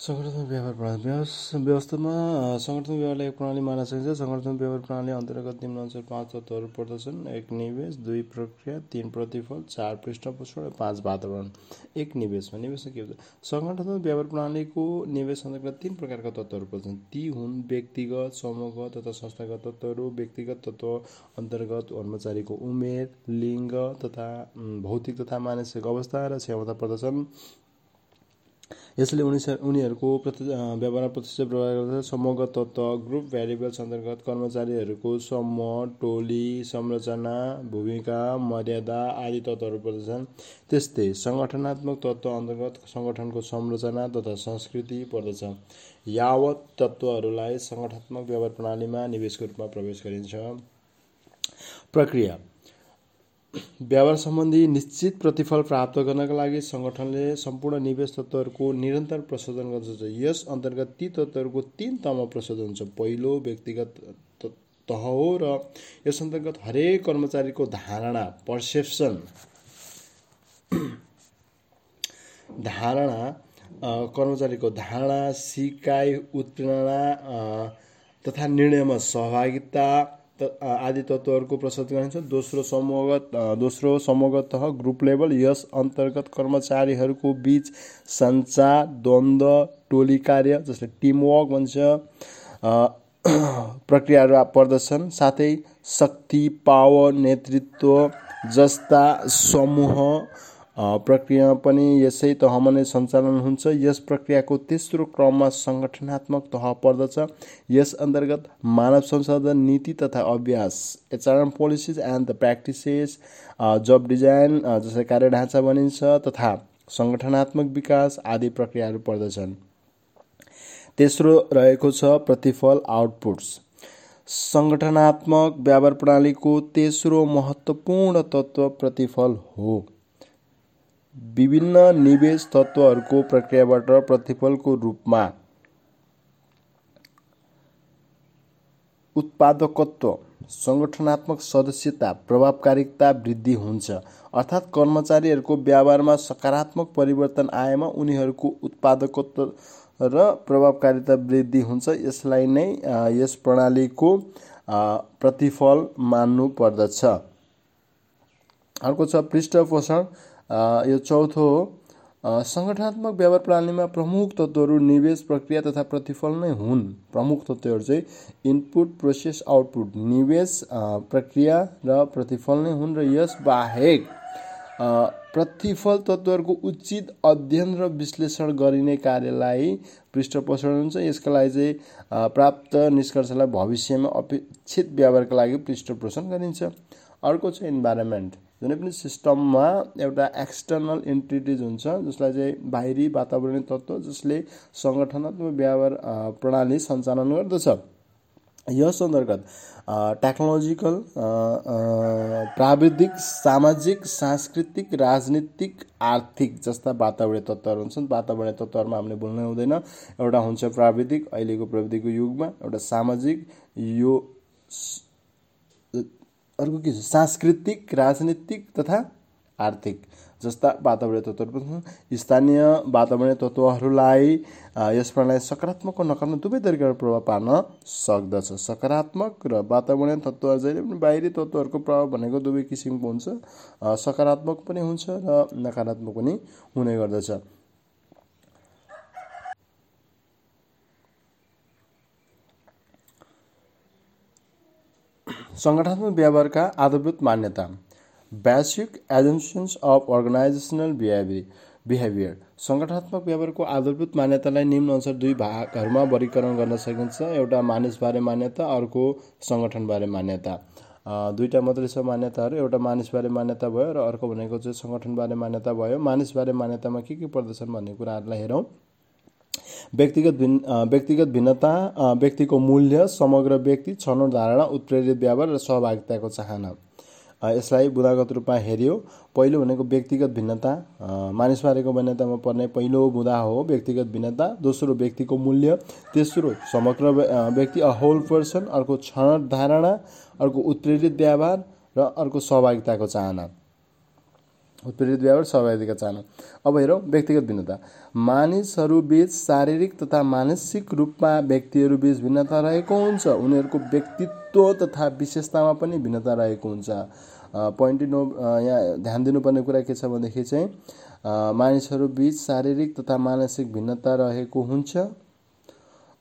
सङ्गठनात्मक व्यवहार प्रणाली। व्यवस व्यवस्थामा सङ्गठनात्मक व्यवहारलाई एक प्रणाली मान्न सकिन्छ। सङ्गठनात्मक व्यवहार प्रणाली अन्तर्गत निम्नअनुसार पाँच तत्त्वहरू पर्दछन्। एक निवेश दुई प्रक्रिया तिन प्रतिफल चार पृष्ठपोषण र पाँच वातावरण। एक निवेशमा। निवेशमा के हुन्छ? सङ्गठनात्मक व्यवहार प्रणालीको निवेश अन्तर्गत तिन प्रकारका तत्त्वहरू पर्छन् ती हुन् व्यक्तिगत समूहगत तथा संस्थागत तत्त्वहरू। व्यक्तिगत तत्त्व अन्तर्गत कर्मचारीको उमेर लिङ्ग तथा भौतिक तथा मानसिक अवस्था र क्षमता पर्दछन्। यसले उनी उनीहरूको प्रति व्यवहार प्रतिष्ठा प्रभाव गर्दछ समूहगत तत्त्व ग्रुप भ्यारिएबल्स अन्तर्गत कर्मचारीहरूको समूह टोली संरचना भूमिका मर्यादा आदि तत्त्वहरू पर्दछन् त्यस्तै सङ्गठनात्मक तत्त्व अन्तर्गत सङ्गठनको संरचना तथा संस्कृति पर्दछ। यावत तत्त्वहरूलाई सङ्गठनात्मक व्यवहार प्रणालीमा निवेशको रूपमा प्रवेश गरिन्छ। प्रक्रिया। व्यवहार सम्बन्धी निश्चित प्रतिफल प्राप्त गर्नका लागि सङ्गठनले सम्पूर्ण निवेश तत्त्वहरूको निरन्तर प्रशोधन गर्दछ। यस अन्तर्गत ती तत्त्वहरूको तिन तहमा प्रशोधन हुन्छ पहिलो व्यक्तिगत तह हो र यस अन्तर्गत हरेक कर्मचारीको धारणा पर्सेप्सन धारणा कर्मचारीको धारणा सिकाइ उत्प्रेरणा तथा निर्णयमा सहभागिता आदि तत्त्वहरूको प्रस्तुत गरिन्छ। दोस्रो समूहगत दोस्रो समूहगत ग्रुप लेभल यस अन्तर्गत कर्मचारीहरूको बिच सञ्चार द्वन्द्व टोली कार्य जसले टिमवर्क भन्छ प्रक्रियाहरू पर्दछन्। साथै शक्ति पावर नेतृत्व जस्ता समूह प्रक्रिया पनि यसै तहमा नै सञ्चालन हुन्छ। यस प्रक्रियाको तेस्रो क्रममा सङ्गठनात्मक तह पर्दछ। यस अन्तर्गत मानव संसाधन नीति तथा अभ्यास HRM policies and the practices job design जसलाई कार्य ढाँचा भनिन्छ तथा सङ्गठनात्मक विकास आदि प्रक्रियाहरू पर्दछन्। तेस्रो रहेको छ प्रतिफल आउटपुट्स सङ्गठनात्मक व्यापार प्रणालीको तेस्रो महत्त्वपूर्ण तत्त्व प्रतिफल हो। विभिन्न निवेश तत्त्वहरूको प्रक्रियाबाट प्रतिफलको रूपमा उत्पादकत्व सङ्गठनात्मक सदस्यता प्रभावकारिता वृद्धि हुन्छ। अर्थात् कर्मचारीहरूको व्यवहारमा सकारात्मक परिवर्तन आएमा उनीहरूको उत्पादकत्व र प्रभावकारिता वृद्धि हुन्छ। यसलाई नै यस प्रणालीको प्रतिफल मान्नु पर्दछ। अर्को छ पृष्ठपोषण। यो चौथो हो सङ्गठनात्मक व्यवहार प्रणालीमा प्रमुख तत्त्वहरू निवेश प्रक्रिया तथा प्रतिफल नै हुन्। प्रमुख तत्त्वहरू चाहिँ इनपुट प्रोसेस आउटपुट। निवेश प्रक्रिया र प्रतिफल नै हुन् र यस बाहेक प्रतिफल तत्त्वहरूको उचित अध्ययन र विश्लेषण गरिने कार्यलाई पृष्ठपोषण हुन्छ। यसका लागि चाहिँ प्राप्त निष्कर्षलाई भविष्यमा अपेक्षित व्यवहारका लागि पृष्ठपोषण गरिन्छ। अर्को छ इन्भाइरोमेन्ट जुनै पनि सिस्टममा एउटा एक्सटर्नल इन्टिटिज हुन्छ जसलाई चाहिँ बाहिरी वातावरणीय तत्त्व जसले सङ्गठनात्मक व्यवहार प्रणाली सञ्चालन गर्दछ। यस अन्तर्गत टेक्नोलोजिकल प्राविधिक सामाजिक सांस्कृतिक राजनीतिक आर्थिक जस्ता वातावरणीय तत्त्वहरू हुन्छन्। वातावरणीय तत्त्वहरूमा हामीले बोल्नै हुँदैन। एउटा हुन्छ प्राविधिक अहिलेको प्रविधिको युगमा। एउटा सामाजिक यो अर्को के छ? सांस्कृतिक राजनीतिक तथा आर्थिक। जस्ता वातावरणीय तत्त्वहरू पनि छन्। स्थानीय वातावरणीय तत्त्वहरूलाई यस प्रणाली सकारात्मक र नकारात्मक दुवै तरिकाबाट प्रभाव पार्न सक्दछ। सकारात्मक र वातावरणीय तत्त्वहरू जहिले पनि बाहिरी तत्त्वहरूको प्रभाव भनेको दुवै किसिमको हुन्छ। सकारात्मक पनि हुन्छ र नकारात्मक पनि हुने गर्दछ। सङ्गठनात्मक व्यवहारका आधारभूत मान्यता। Basic assumptions of organisational behaviour behaviour सङ्गठनात्मक व्यवहारको आधारभूत मान्यतालाई निम्न अनुसार दुई भागहरूमा वर्गीकरण गर्न सकिन्छ। एउटा मानिसबारे मान्यता अर्को सङ्गठनबारे मान्यता। दुईवटा मात्रै छ मान्यताहरू। एउटा मानिसबारे मान्यता भयो र अर्को भनेको चाहिँ सङ्गठनबारे मान्यता भयो। मानिसबारे मान्यतामा के के पर्दछन् भन्ने कुराहरूलाई हेरौँ। व्यक्तिगत भिन्न व्यक्तिगत भिन्नता व्यक्तिको मूल्य समग्र व्यक्ति छनौट धारणा उत्प्रेरित व्यवहार र सहभागिताको चाहना। यसलाई बुदागत रूपमा हेऱ्यो पहिलो भनेको व्यक्तिगत भिन्नता। मानिसबारेको भिन्नतामा पर्ने पहिलो बुदा हो व्यक्तिगत भिन्नता। दोस्रो व्यक्तिको मूल्य। तेस्रो समग्र व्यक्ति अ होल पर्सन अर्को छनौट धारणा अर्को उत्प्रेरित व्यवहार र अर्को सहभागिताको चाहना। उत्प्रेरित व्यवहार सहभागिता चाहना। अब हेरौँ व्यक्तिगत भिन्नता। मानिसहरूबीच शारीरिक तथा मानसिक रूपमा व्यक्तिहरूबीच भिन्नता रहेको हुन्छ। उनीहरूको व्यक्तित्व तथा विशेषतामा पनि भिन्नता रहेको हुन्छ। पोइन्ट नो यहाँ ध्यान दिनुपर्ने कुरा के छ भनेदेखि चाहिँ मानिसहरूबीच शारीरिक तथा मानसिक भिन्नता रहेको हुन्छ।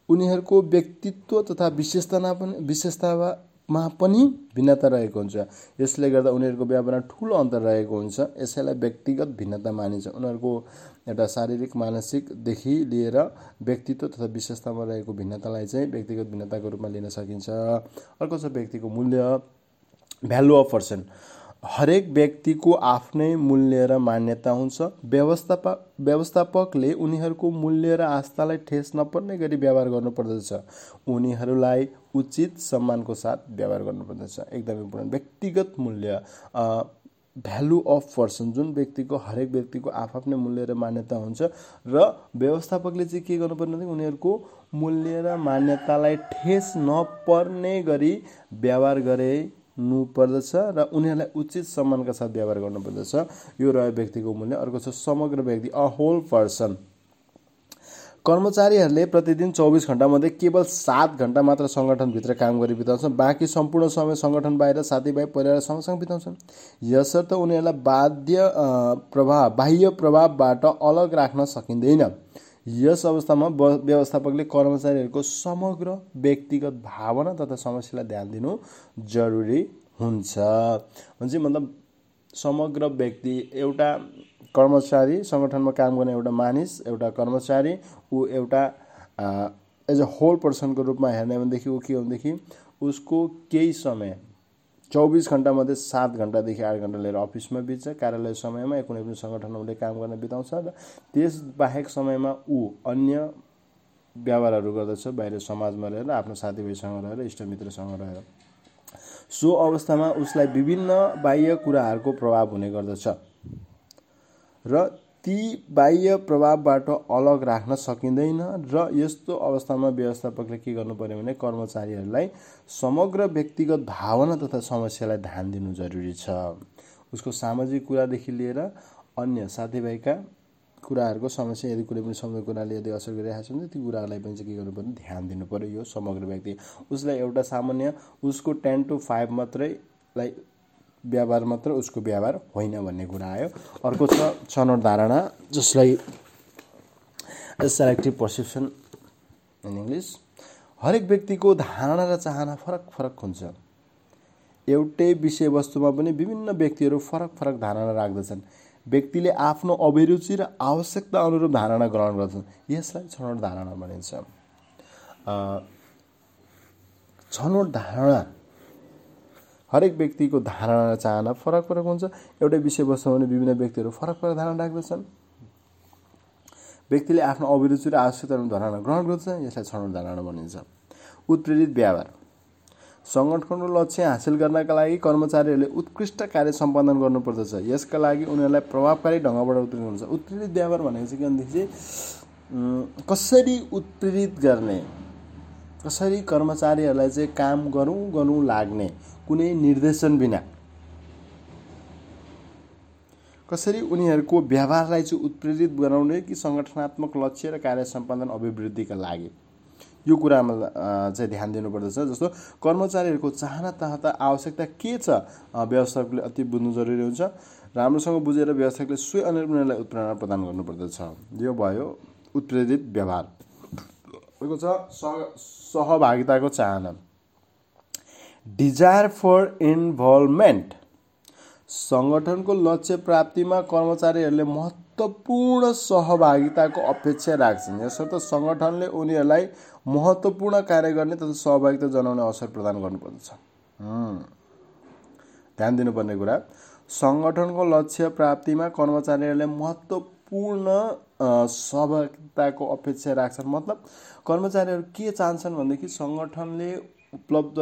उनीहरूको व्यक्तित्व तथा विशेषतामा पनि विशेषतामा मा पनि भिन्नता रहेको हुन्छ। यसले गर्दा उनीहरूको व्यवहारमा ठुलो अन्तर रहेको हुन्छ। यसैलाई व्यक्तिगत भिन्नता मानिन्छ। उनीहरूको एउटा शारीरिक मानसिकदेखि लिएर व्यक्तित्व तथा विशेषतामा रहेको भिन्नतालाई चाहिँ व्यक्तिगत भिन्नताको रूपमा लिन सकिन्छ। अर्को छ व्यक्तिको मूल्य भ्यालु अफ पर्सन हरेक व्यक्तिको आफ्नै मूल्य र मान्यता हुन्छ। व्यवस्थापक व्यवस्थापकले उनीहरूको मूल्य र आस्थालाई ठेस नपर्ने गरी व्यवहार गर्नुपर्दछ। उनीहरूलाई उचित सम्मानको साथ व्यवहार गर्नुपर्दछ। एकदम इम्पोर्टेन्ट व्यक्तिगत मूल्य भ्यालु अफ पर्सन जुन व्यक्तिको हरेक व्यक्तिको आफ्नै मूल्य र मान्यता हुन्छ र व्यवस्थापकले चाहिँ के गर्नुपर्ने उनीहरूको मूल्य र मान्यतालाई ठेस नपर्ने गरी व्यवहार गरे पर्दछ र उनीहरूलाई उचित सम्मानका साथ व्यवहार गर्नुपर्दछ। यो रह्यो व्यक्तिको मूल्य। अर्को छ समग्र व्यक्ति अ होल पर्सन कर्मचारीहरूले प्रतिदिन चौबिस घन्टामध्ये केवल सात घन्टा मात्र सङ्गठनभित्र काम गरी बिताउँछन्। बाँकी सम्पूर्ण समय सङ्गठन बाहिर साथीभाइ परिवार सँगसँगै बिताउँछन्। यसर्थ उनीहरूलाई बाध्य प्रभाव बाह्य प्रभावबाट अलग राख्न सकिँदैन। यस अवस्थामा व्यवस्थापकले कर्मचारीहरूको समग्र व्यक्तिगत भावना तथा समस्यालाई ध्यान दिनु जरुरी हुन्छ। चाहिँ मतलब समग्र व्यक्ति एउटा कर्मचारी सङ्गठनमा काम गर्ने एउटा मानिस एउटा कर्मचारी ऊ एउटा एज अ होल पर्सनको रूपमा हेर्ने भनेदेखि ऊ के हो भनेदेखि उसको केही समय चौबिस घन्टामध्ये सात घन्टादेखि आठ घन्टा लिएर अफिसमा बित्छ कार्यालय समयमा कुनै पनि सङ्गठनमा उसले काम गर्न बिताउँछ र त्यसबाहेक समयमा ऊ अन्य व्यवहारहरू गर्दछ बाहिर समाजमा रहेर आफ्नो साथीभाइसँग रहेर इष्टमित्रसँग रहेर। सो अवस्थामा उसलाई विभिन्न बाह्य कुराहरूको प्रभाव हुने गर्दछ। र ती बाह्य प्रभावबाट अलग राख्न सकिँदैन र यस्तो अवस्थामा व्यवस्थापकले के गर्नु पर्यो भने कर्मचारीहरूलाई समग्र व्यक्तिगत भावना तथा समस्यालाई ध्यान दिनु जरुरी छ। उसको सामाजिक कुरादेखि लिएर अन्य साथीभाइका कुराहरूको समस्या यदि कुनै पनि समग्र कुराले यदि असर गरिरहेको छ भने ती कुराहरूलाई पनि चाहिँ के गर्नु पर्ने ध्यान दिनु पऱ्यो यो समग्र व्यक्ति उसलाई एउटा सामान्य उसको टेन टु फाइभ मात्रैलाई व्यवहार मात्र उसको व्यवहार होइन भन्ने कुरा आयो। अर्को छ छनौट धारणा जसलाई सेलेक्टिभ पर्सेप्सन इन इङ्ग्लिस हरेक व्यक्तिको धारणा र चाहना फरक फरक हुन्छ। एउटै विषयवस्तुमा पनि विभिन्न व्यक्तिहरू फरक फरक धारणा राख्दछन्। व्यक्तिले आफ्नो अभिरुचि र आवश्यकता अनुरूप धारणा ग्रहण गर्छन्। यसलाई छनौट धारणा भनिन्छ। छनौट धारणा हरेक व्यक्तिको धारणा र चाहना फरक फरक हुन्छ। एउटै विषयवस्तुमा भने विभिन्न व्यक्तिहरू फरक फरक धारणा राख्दछन्। व्यक्तिले आफ्नो अभिरुचि र आवश्यकता धारणा ग्रहण गर्छ यसलाई छनौट धारणा भनिन्छ। उत्प्रेरित व्यवहार। सङ्गठनको लक्ष्य हासिल गर्नका लागि कर्मचारीहरूले उत्कृष्ट कार्य सम्पादन गर्नुपर्दछ। यसका लागि उनीहरूलाई प्रभावकारी ढङ्गबाट उत्प्रेरित हुन्छ। उत्प्रेरित व्यवहार भनेको चाहिँ के भनेदेखि चाहिँ कसरी उत्प्रेरित गर्ने? कसरी कर्मचारीहरूलाई चाहिँ काम गरौँ गरौँ लाग्ने? कुनै निर्देशन बिना। कसरी उनीहरूको व्यवहारलाई चाहिँ उत्प्रेरित बनाउने कि सङ्गठनात्मक लक्ष्य र कार्य सम्पादन अभिवृद्धिका लागि? यो कुरामा चाहिँ ध्यान दिनुपर्दछ जस्तो कर्मचारीहरूको चाहना तहता आवश्यकता के छ? व्यवस्थापकले अति बुझ्नु जरुरी हुन्छ। राम्रोसँग बुझेर व्यवस्थापकले स्वयं अनुरूप उत्प्रेरणा प्रदान गर्नुपर्दछ। यो भयो उत्प्रेरित व्यवहार। अर्को छ सहभागिताको चाहना। डिजायर फर इन्भल्भमेन्ट सङ्गठनको लक्ष्य प्राप्तिमा कर्मचारीहरूले महत्त्वपूर्ण सहभागिताको अपेक्षा राख्छन्। यसर्थ सङ्गठनले उनीहरूलाई महत्त्वपूर्ण कार्य गर्ने तथा सहभागिता जनाउने अवसर प्रदान गर्नुपर्दछ। ध्यान दिनुपर्ने कुरा सङ्गठनको लक्ष्य प्राप्तिमा कर्मचारीहरूले महत्त्वपूर्ण सहभागिताको अपेक्षा राख्छन्। मतलब कर्मचारीहरू के चाहन्छन् भनेदेखि सङ्गठनले उपलब्ध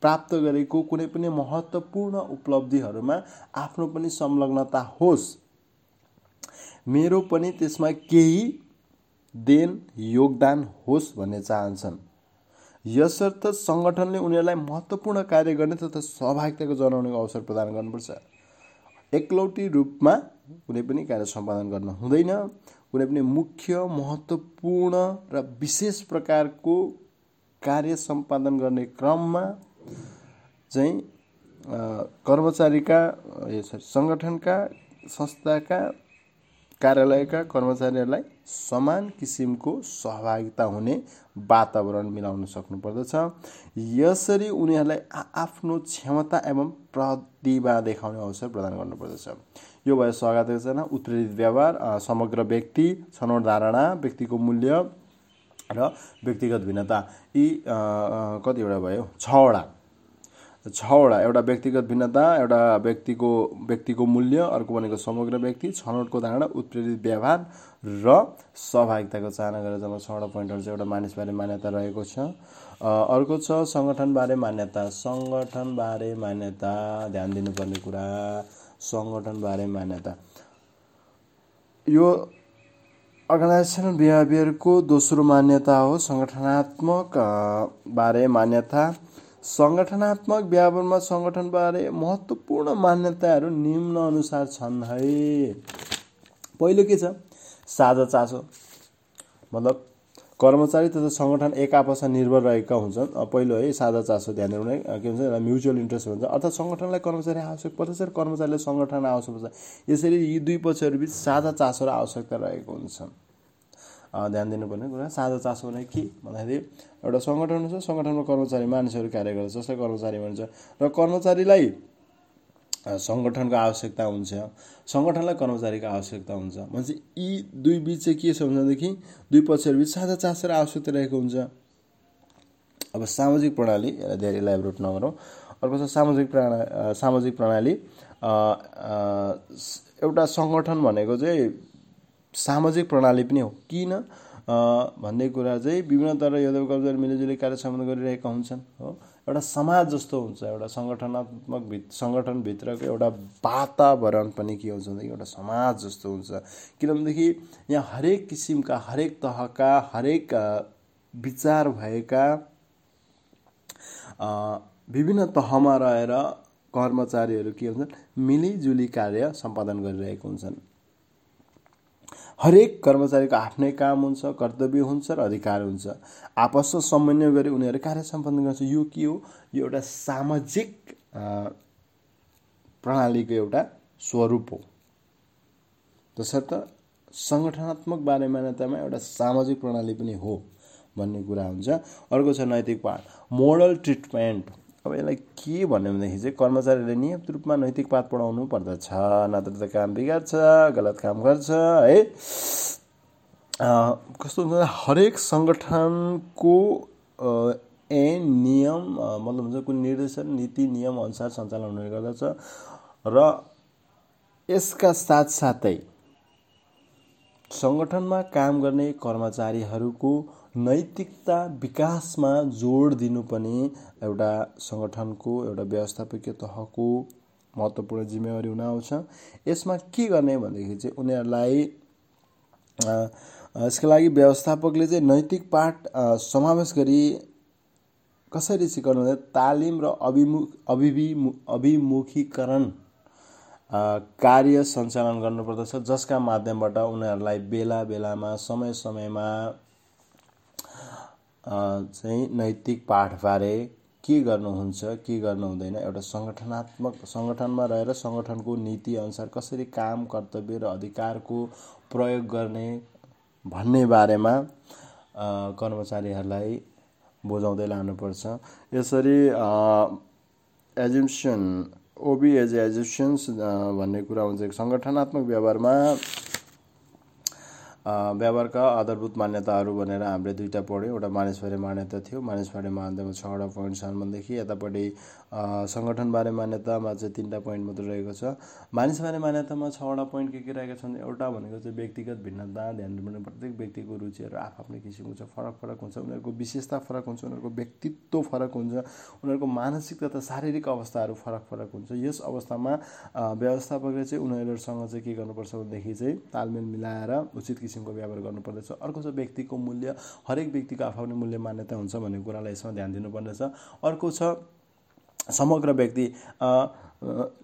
प्राप्त गरेको कुनै पनि महत्त्वपूर्ण उपलब्धिहरूमा आफ्नो पनि संलग्नता होस्। मेरो पनि त्यसमा केही देन योगदान होस् भन्ने चाहन्छन्। यसर्थ सङ्गठनले उनीहरूलाई महत्त्वपूर्ण कार्य गर्ने तथा सहभागिताको जनाउने अवसर प्रदान गर्नुपर्छ। एकलौटी रूपमा कुनै पनि कार्य सम्पादन गर्न हुँदैन। कुनै पनि मुख्य महत्त्वपूर्ण र विशेष प्रकारको कार्य सम्पादन गर्ने क्रममा चाहिँ कर्मचारीका सङ्गठनका संस्थाका कार्यालयका कर्मचारीहरूलाई समान किसिमको सहभागिता हुने वातावरण मिलाउन सक्नुपर्दछ। यसरी उनीहरूलाई आफ्नो क्षमता एवं प्रतिभा देखाउने अवसर प्रदान गर्नुपर्दछ। यो भयो स्वागत योजना उत्प्रेरित व्यवहार समग्र व्यक्ति छनौट धारणा व्यक्तिको मूल्य र व्यक्तिगत भिन्नता। यी कतिवटा भयो? छवटा। छवटा। एउटा व्यक्तिगत भिन्नता एउटा व्यक्तिको व्यक्तिको मूल्य अर्को भनेको समग्र व्यक्ति छनौटको धारणा उत्प्रेरित व्यवहार र सहभागिताको चाहना गरेर जब छवटा पोइन्टहरू चाहिँ एउटा मानिसबारे मान्यता रहेको छ। अर्को छ सङ्गठनबारे मान्यता। सङ्गठनबारे मान्यता। ध्यान दिनुपर्ने कुरा। सङ्गठनबारे मान्यता। यो अर्गनाइजेसनल बिहेभियरको दोस्रो मान्यता हो सङ्गठनात्मक बारे मान्यता। सङ्गठनात्मक व्यापारमा सङ्गठनबारे महत्त्वपूर्ण मान्यताहरू निम्न अनुसार छन् है। पहिलो के छ? साझा चासो। मतलब कर्मचारी तथा सङ्गठन एक आपसमा निर्भर रहेका हुन्छन्। पहिलो है साझा चासो ध्यान दिनु के भन्छ यसलाई म्युचुअल इन्ट्रेस्ट भन्छ। अर्थात् सङ्गठनलाई कर्मचारी आवश्यक पर्दछ र कर्मचारीले सङ्गठन आवश्यक पर्छ। यसरी यी दुई पक्षहरूबिच साझा चासो र आवश्यकता रहेको हुन्छन्। ध्यान दिनुपर्ने कुरा साझा चासो भने के? भन्दाखेरि एउटा सङ्गठन हुन्छ सङ्गठनमा कर्मचारी मानिसहरू कार्य गर्छ जसलाई कर्मचारी भन्छ र कर्मचारीलाई सङ्गठनको आवश्यकता हुन्छ सङ्गठनलाई कर्मचारीको आवश्यकता हुन्छ। भनेपछि यी दुई बिच चाहिँ के छ भनेदेखि दुई पक्षहरूबिच साझा चासो र आवश्यकता रहेको हुन्छ। अब सामाजिक प्रणाली यसलाई धेरै इलाबोरेट नगरौँ। अर्को छ सामाजिक प्रणा सामाजिक प्रणाली। एउटा सङ्गठन भनेको चाहिँ सामाजिक प्रणाली पनि हो। किन? भन्ने कुरा चाहिँ विभिन्न तर यादव कर्मचारी मिलिजुली कार्य सम्बन्ध गरिरहेका हुन्छन् हो। एउटा समाज जस्तो हुन्छ एउटा सङ्गठनात्मक भित सङ्गठनभित्रको एउटा वातावरण पनि के हुन्छ भनेदेखि एउटा समाज जस्तो हुन्छ। किनभनेदेखि यहाँ हरेक किसिमका हरेक तहका हरेक विचार भएका विभिन्न तहमा रहेर कर्मचारीहरू के हुन्छन् मिलिजुली कार्य सम्पादन गरिरहेको हुन्छन्। हरेक कर्मचारीको आफ्नै काम हुन्छ कर्तव्य हुन्छ र अधिकार हुन्छ। आपसमा समन्वय गरी उनीहरू कार्य सम्पन्न गर्छ। यो के हो? यो एउटा सामाजिक प्रणालीको एउटा स्वरूप हो। तसर्थ सङ्गठनात्मक बारे मान्यतामा एउटा सामाजिक प्रणाली पनि हो भन्ने कुरा हुन्छ। अर्को छ नैतिक पाठ। Moral treatment. अब यसलाई के भन्यो भनेदेखि चाहिँ कर्मचारीले नियमित रूपमा नैतिक पाठ पढाउनु पर्दछ? नत्र त काम बिगार्छ गलत काम गर्छ है? कस्तो हुन्छ हरेक सङ्गठनको ए नियम मतलब हुन्छ कुन निर्देशन नीति नियम अनुसार सञ्चालन हुने गर्दछ। र यसका साथसाथै सङ्गठनमा काम गर्ने कर्मचारीहरूको नैतिकता विकासमा जोड दिनु पनि एउटा सङ्गठनको एउटा व्यवस्थापकीय तहको महत्त्वपूर्ण जिम्मेवारी हुन आउँछ। यसमा के गर्ने भनेदेखि चाहिँ उनीहरूलाई यसका लागि व्यवस्थापकले चाहिँ नैतिक पाठ समावेश गरी कसरी सिकाउनु भने तालिम र अभिमुख अभिवि अभिमुखीकरण कार्य सञ्चालन गर्नुपर्दछ जसका माध्यमबाट उनीहरूलाई बेला बेलामा समय समयमा चाहिँ नैतिक पाठबारे के गर्नुहुन्छ के गर्नु हुँदैन एउटा सङ्गठनात्मक सङ्गठनमा रहेर सङ्गठनको नीति अनुसार कसरी काम कर्तव्य र अधिकारको प्रयोग गर्ने भन्ने बारेमा कर्मचारीहरूलाई बुझाउँदै लानुपर्छ। यसरी एजुम्सन ओबी एज एजुम्सन्स भन्ने कुरा हुन्छ। सङ्गठनात्मक व्यवहारमा व्यवहारका आधारभूत मान्यताहरू भनेर हामीले दुईवटा पढ्यौँ। एउटा मानिसबारे मान्यता थियो मानिसबारे मान्यतामा छवटा पोइन्ट छन् भनेदेखि यतापट्टि सङ्गठनबारे मान्यतामा चाहिँ तिनवटा पोइन्ट मात्र रहेको छ। मानिसबारे मान्यतामा छवटा पोइन्ट के के रहेका छन्? एउटा भनेको चाहिँ व्यक्तिगत भिन्नता ध्यान दिनुपर्ने प्रत्येक व्यक्तिको रुचिहरू आफ्नै किसिमको छ फरक फरक हुन्छ। उनीहरूको विशेषता फरक हुन्छ उनीहरूको व्यक्तित्व फरक हुन्छ उनीहरूको मानसिक तथा शारीरिक अवस्थाहरू फरक फरक हुन्छ। यस अवस्थामा व्यवस्थापकले चाहिँ उनीहरूसँग चाहिँ के गर्नुपर्छ भनेदेखि चाहिँ तालमेल मिलाएर उचित किसिम किसिमको व्यवहार गर्नुपर्दछ। अर्को छ व्यक्तिको मूल्य हरेक व्यक्तिको आफ्नो मूल्य मान्यता हुन्छ भन्ने कुरालाई यसमा ध्यान दिनुपर्नेछ अर्को छ समग्र व्यक्ति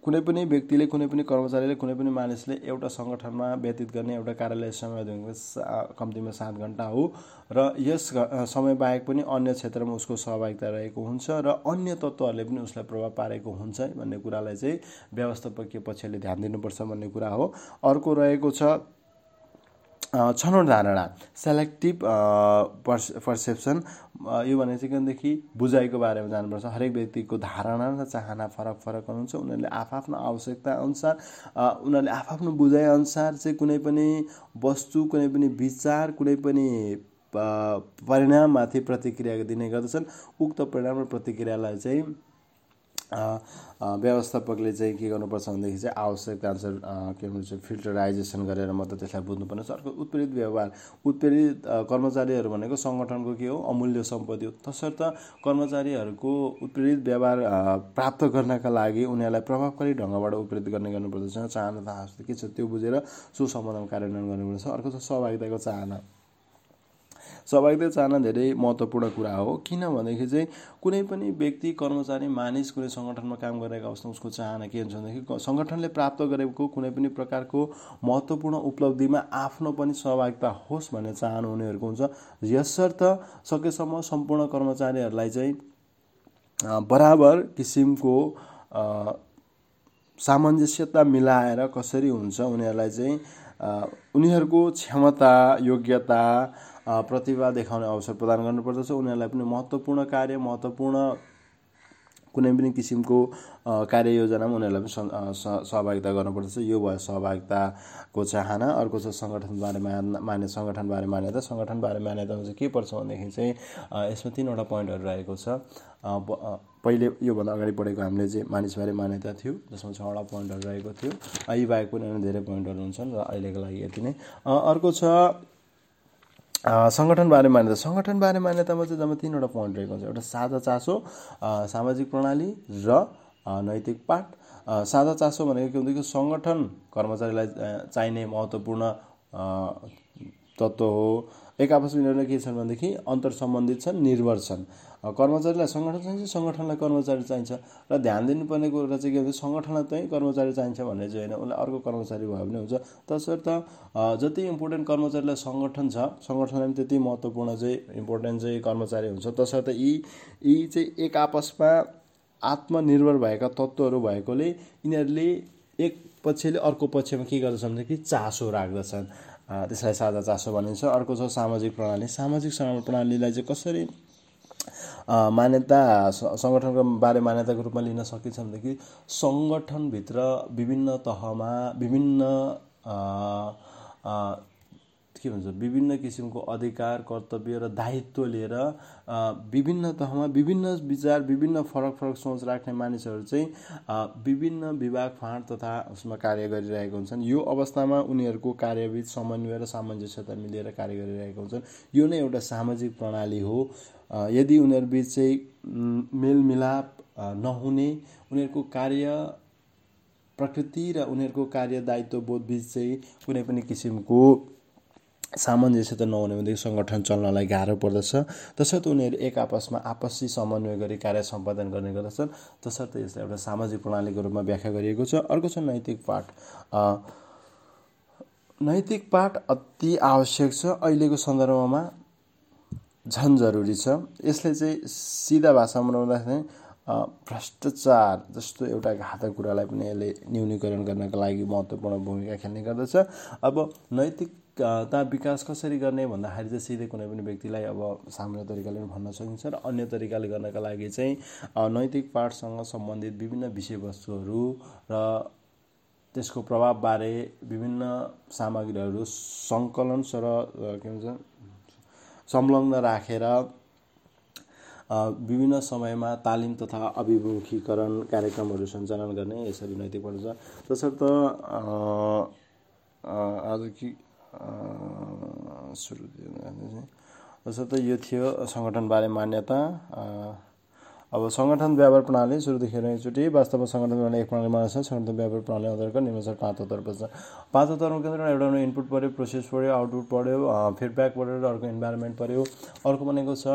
कुनै पनि व्यक्तिले कुनै पनि कर्मचारीले कुनै पनि मानिसले एउटा सङ्गठनमा व्यतीत गर्ने एउटा कार्यालय समय कम्तीमा सात घन्टा हो र यस समय बाहेक पनि अन्य क्षेत्रमा उसको सहभागिता रहेको हुन्छ र अन्य तत्त्वहरूले पनि उसलाई प्रभाव पारेको हुन्छ भन्ने कुरालाई चाहिँ व्यवस्थापकीय पक्षले ध्यान दिनुपर्छ भन्ने कुरा हो। अर्को रहेको छ छनौट धारणा सेलेक्टिभ पर्स पर्सेप्सन यो भने कहाँदेखि बुझाइको बारेमा जानुपर्छ। हरेक व्यक्तिको धारणा र चाहना फरक फरक हुन्छ उनीहरूले आफआफ्नो आवश्यकता अनुसार उनीहरूले आफआफ्नो बुझाइअनुसार चाहिँ कुनै पनि वस्तु कुनै पनि विचार कुनै पनि परिणाममाथि प्रतिक्रिया दिने गर्दछन्। उक्त परिणाम र प्रतिक्रियालाई चाहिँ व्यवस्थापकले चाहिँ के गर्नुपर्छ भनेदेखि चाहिँ आवश्यकता अनुसार के भन्छ फिल्टराइजेसन गरेर मात्रै त्यसलाई बुझ्नुपर्ने अर्को उत्प्रेरित व्यवहार। उत्प्रेरित कर्मचारीहरू भनेको सङ्गठनको के हो? अमूल्य सम्पत्ति हो। तसर्थ कर्मचारीहरूको उत्प्रेरित व्यवहार प्राप्त गर्नका लागि उनीहरूलाई प्रभावकारी ढङ्गबाट उत्प्रेरित गर्ने गर्नुपर्दछ। चाहना के छ। त्यो बुझेर सुसम्बन्धमा कार्यान्वयन गर्नुपर्छ अर्को छ सहभागिताको चाहना। सहभागिता चाहना धेरै महत्त्वपूर्ण कुरा हो। किनभनेदेखि चाहिँ कुनै पनि व्यक्ति कर्मचारी मानिस कुनै सङ्गठनमा काम गरिरहेको अवस्थामा उसको चाहना के हुन्छ भनेदेखि सङ्गठनले प्राप्त गरेको कुनै पनि प्रकारको महत्त्वपूर्ण उपलब्धिमा आफ्नो पनि सहभागिता होस् भन्ने चाहना उनीहरूको हुन्छ। यसर्थ सकेसम्म सम्पूर्ण कर्मचारीहरूलाई चाहिँ बराबर किसिमको सामञ्जस्यता मिलाएर कसरी हुन्छ उनीहरूलाई चाहिँ उनीहरूको क्षमता योग्यता प्रतिभा देखाउने अवसर प्रदान गर्नुपर्दछ। उनीहरूलाई पनि महत्त्वपूर्ण कार्य महत्त्वपूर्ण कुनै पनि किसिमको कार्ययोजनामा उनीहरूलाई पनि सहभागिता गर्नुपर्दछ। यो भयो सहभागिताको चाहना। अर्को छ सङ्गठनबारे मान्य सङ्गठनबारे मान्यता। सङ्गठनबारे मान्यतामा चाहिँ के पर्छ भनेदेखि चाहिँ यसमा तिनवटा पोइन्टहरू रहेको छ। पहिले योभन्दा अगाडि पढेको हामीले चाहिँ मानिसबारे मान्यता थियो जसमा छवटा पोइन्टहरू रहेको थियो। यी बाहेक पनि धेरै पोइन्टहरू हुन्छन् र अहिलेको लागि यति नै। अर्को छ सङ्गठनबारे मान्यता सङ्गठनबारे मान्यतामा चाहिँ जम्मा तिनवटा पोइन्ट रहेको हुन्छ। एउटा साझा चासो सामाजिक प्रणाली र नैतिक पाठ। साझा चासो भनेको के हुँदाखेरि सङ्गठन कर्मचारीलाई चाहिने महत्त्वपूर्ण तत्त्व हो। एक आपसमा यिनीहरू के छन् भनेदेखि अन्तर सम्बन्धित छन् निर्भर छन्। कर्मचारीलाई सङ्गठन चाहिन्छ सङ्गठनलाई कर्मचारी चाहिन्छ। र ध्यान दिनुपर्ने कुरा चाहिँ के भन्छ सङ्गठनलाई चाहिँ कर्मचारी चाहिन्छ भन्ने चाहिँ होइन उसलाई अर्को कर्मचारी भयो भने हुन्छ। तसर्थ जति इम्पोर्टेन्ट कर्मचारीलाई सङ्गठन छ सङ्गठनलाई पनि त्यति महत्त्वपूर्ण चाहिँ इम्पोर्टेन्ट चाहिँ कर्मचारी हुन्छ। तसर्थ यी यी चाहिँ एक आपसमा आत्मनिर्भर भएका तत्त्वहरू भएकोले यिनीहरूले एक पक्षले अर्को पक्षमा के गर्दछन् भनेदेखि चासो राख्दछन्। त्यसलाई साझा चासो भनिन्छ। अर्को छ सामाजिक प्रणाली। सामाजिक प्रणालीलाई चाहिँ कसरी मान्यता सङ्गठनको बारे मान्यताको रूपमा लिन सकिन्छ भनेदेखि सङ्गठनभित्र विभिन्न तहमा विभिन्न के भन्छ विभिन्न किसिमको अधिकार कर्तव्य र दायित्व लिएर विभिन्न तहमा विभिन्न विचार विभिन्न फरक फरक सोच राख्ने मानिसहरू चाहिँ विभिन्न विभाग फाँड तथा उसमा कार्य गरिरहेका हुन्छन्। यो अवस्थामा उनीहरूको कार्यविध समन्वय र सामञ्जस्यता मिलेर कार्य गरिरहेका हुन्छन्। यो नै एउटा सामाजिक प्रणाली हो। यदि उनीहरूबिच चाहिँ मेलमिलाप नहुने उनीहरूको कार्य प्रकृति र उनीहरूको कार्य दायित्व बोधबिच चाहिँ कुनै पनि किसिमको सामञ्जस्यता नहुने भनेदेखि सङ्गठन चल्नलाई गाह्रो पर्दछ। तसर्थ उनीहरू एक आपसमा आपसी समन्वय गरी कार्य सम्पादन गर्ने गर्दछन्। तसर्थ यसलाई एउटा सामाजिक प्रणालीको रूपमा व्याख्या गरिएको छ। अर्को छ नैतिक पाठ। नैतिक पाठ अति आवश्यक छ। अहिलेको सन्दर्भमा झन् जरुरी छ। यसले चाहिँ सिधा भाषामा बनाउँदाखेरि भ्रष्टाचार जस्तो एउटा घातक कुरालाई पनि यसले न्यूनीकरण गर्नका लागि महत्त्वपूर्ण भूमिका खेल्ने गर्दछ। अब नैतिकता विकास कसरी गर्ने भन्दाखेरि चाहिँ सिधै कुनै पनि व्यक्तिलाई अब सामान्य तरिकाले पनि भन्न सकिन्छ र अन्य तरिकाले गर्नका लागि चाहिँ नैतिक पाठसँग सम्बन्धित विभिन्न विषयवस्तुहरू र त्यसको प्रभावबारे विभिन्न सामग्रीहरू सङ्कलन र के भन्छ संलग्न राखेर विभिन्न समयमा तालिम तथा अभिमुखीकरण कार्यक्रमहरू सञ्चालन गर्ने यसरी नैतिक पर्छ तसर्थ आज कि सुरु तसर्थ यो थियो सङ्गठनबारे मान्यता अब सङ्गठन व्यापार प्रणाली सुरुदेखि एकचोटि वास्तवमा सङ्गठन प्रणाली एक प्रणाली छ सङ्गठन व्यापार प्रणाली अन्तर्गत निम्न पाँच तत्त्व पर्छ। पाँच तत्त्वमा के एउटा इनपुट पऱ्यो प्रोसेस पऱ्यो आउटपुट पऱ्यो फिडब्याक पऱ्यो र अर्को इन्भाइरोमेन्ट पऱ्यो अर्को भनेको छ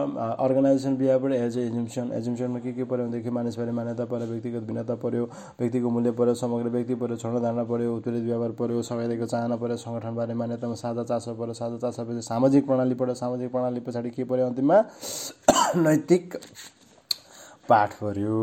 organisation behaviour as a assumption एजुम्सनमा के के पऱ्यो भनेदेखि मानिसबारे मान्यता पऱ्यो व्यक्तिगत भिन्नता पऱ्यो व्यक्तिको मूल्य पऱ्यो समग्र व्यक्ति पऱ्यो क्षण धारणा पऱ्यो उत्प्रेरित व्यवहार पऱ्यो सबैको चाहना पऱ्यो सङ्गठनबारे मान्यतामा साझा चासो पऱ्यो साझा चासो सामाजिक प्रणाली पऱ्यो सामाजिक प्रणाली पछाडि के पऱ्यो अन्तिममा? नैतिक पाठ पऱ्यो